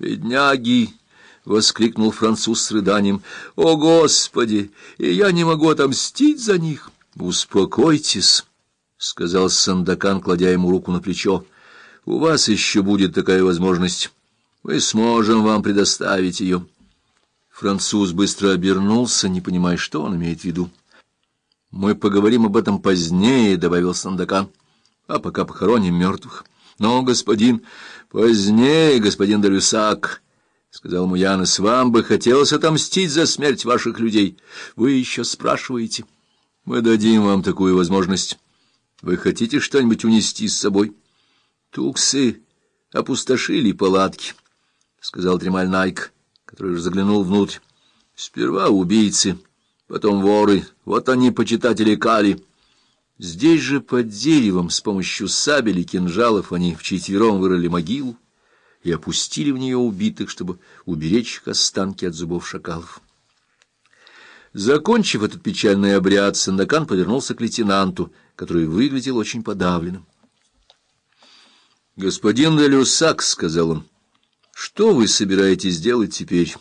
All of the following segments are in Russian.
«Бедняги!» — воскликнул француз с рыданием. «О, Господи! И я не могу отомстить за них!» «Успокойтесь!» — сказал Сандакан, кладя ему руку на плечо. «У вас еще будет такая возможность. Мы сможем вам предоставить ее». Француз быстро обернулся, не понимая, что он имеет в виду. «Мы поговорим об этом позднее», — добавил Сандакан. «А пока похороним мертвых». «Но, господин...» «Позднее, господин Дарюсак», — сказал Муянос, — «вам бы хотелось отомстить за смерть ваших людей. Вы еще спрашиваете. Мы дадим вам такую возможность. Вы хотите что-нибудь унести с собой?» «Туксы опустошили палатки», — сказал Тремаль Найк, который уже заглянул внутрь. «Сперва убийцы, потом воры. Вот они, почитатели Кали». Здесь же под деревом с помощью сабель и кинжалов они вчетвером вырыли могилу и опустили в нее убитых, чтобы уберечь их останки от зубов шакалов. Закончив этот печальный обряд, Сандакан повернулся к лейтенанту, который выглядел очень подавленным. — Господин Делюсак, — сказал он, — что вы собираетесь делать теперь?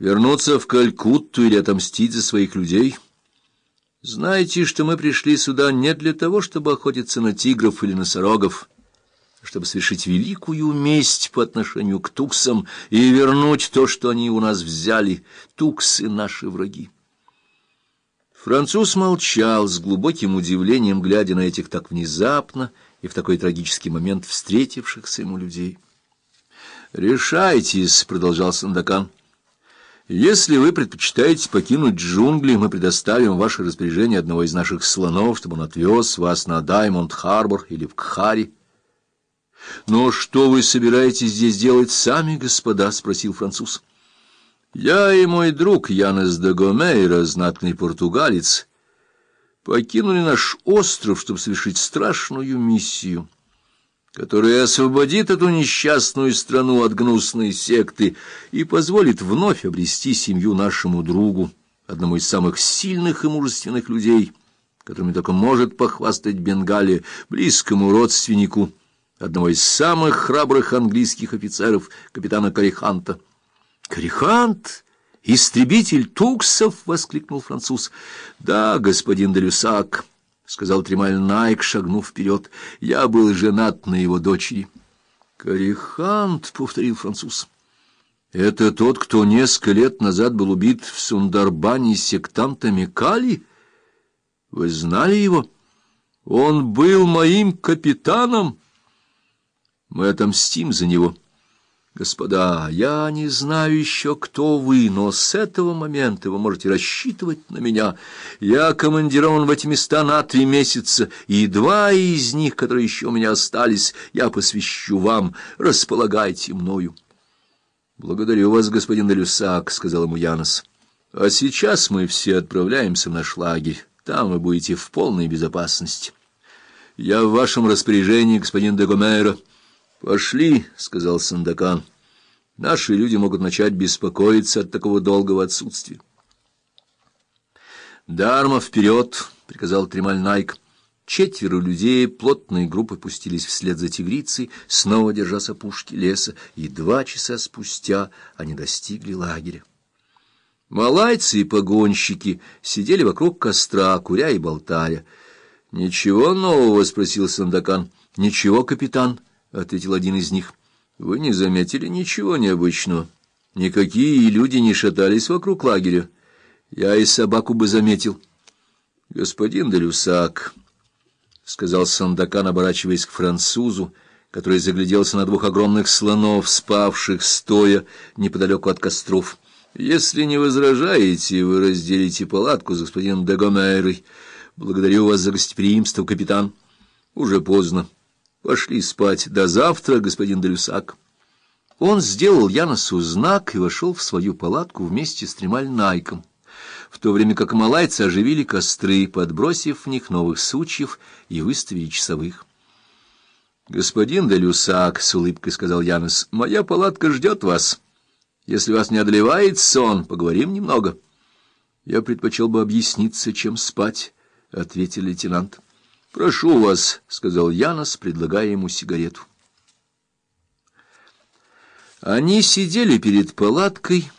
Вернуться в Калькутту или отомстить за своих людей — знаете, что мы пришли сюда не для того, чтобы охотиться на тигров или носорогов, а чтобы совершить великую месть по отношению к туксам и вернуть то, что они у нас взяли. Туксы — наши враги. Француз молчал с глубоким удивлением, глядя на этих так внезапно и в такой трагический момент встретившихся ему людей. «Решайтесь», — продолжал Сандакан. Если вы предпочитаете покинуть джунгли, мы предоставим в ваше распоряжение одного из наших слонов, чтобы он отвез вас на Даймонд-Харбор или в Кхари. — Но что вы собираетесь здесь делать сами, господа? — спросил француз. — Я и мой друг Янес де Гомейра, знатный португалец, покинули наш остров, чтобы совершить страшную миссию — который освободит эту несчастную страну от гнусной секты и позволит вновь обрести семью нашему другу, одному из самых сильных и мужественных людей, которыми только может похвастать Бенгалия, близкому родственнику, одного из самых храбрых английских офицеров, капитана Кариханта. «Карихант? Истребитель туксов!» — воскликнул француз. «Да, господин Делюсак». — сказал Тремаль Найк, шагнув вперед. — Я был женат на его дочери. — Карихант, — повторил француз. — Это тот, кто несколько лет назад был убит в Сундарбане сектантами Кали? Вы знали его? Он был моим капитаном. Мы отомстим за него. — Господа, я не знаю еще, кто вы, но с этого момента вы можете рассчитывать на меня. Я командирован в эти места на три месяца, и два из них, которые еще у меня остались, я посвящу вам. Располагайте мною. — Благодарю вас, господин Делюсак, — сказал ему Янос. — А сейчас мы все отправляемся в наш лагерь. Там вы будете в полной безопасности. Я в вашем распоряжении, господин Дегомейро. «Пошли», — сказал Сандакан. «Наши люди могут начать беспокоиться от такого долгого отсутствия». «Дарма вперед!» — приказал Тремаль Найк. Четверо людей плотной группой пустились вслед за тигрицей, снова держась опушки леса, и два часа спустя они достигли лагеря. Малайцы и погонщики сидели вокруг костра, куря и болтая. — Ничего нового? — спросил Сандакан. — Ничего, капитан, — ответил один из них. — Вы не заметили ничего необычного. Никакие люди не шатались вокруг лагеря. Я и собаку бы заметил. — Господин Делюсак, — сказал Сандакан, оборачиваясь к французу, который загляделся на двух огромных слонов, спавших стоя неподалеку от костров. — Если не возражаете, вы разделите палатку с господином Дегомерой. Благодарю вас за гостеприимство, капитан. Уже поздно. — Пошли спать. До завтра, господин Делюсак. Он сделал Яносу знак и вошел в свою палатку вместе с Тремаль Найком, в то время как малайцы оживили костры, подбросив в них новых сучьев и выставили часовых. — Господин Делюсак, — с улыбкой сказал Янос, — моя палатка ждет вас. Если вас не одолевает сон, поговорим немного. — Я предпочел бы объясниться, чем спать, — ответил лейтенант. —— Прошу вас, — сказал Янос, предлагая ему сигарету. Они сидели перед палаткой,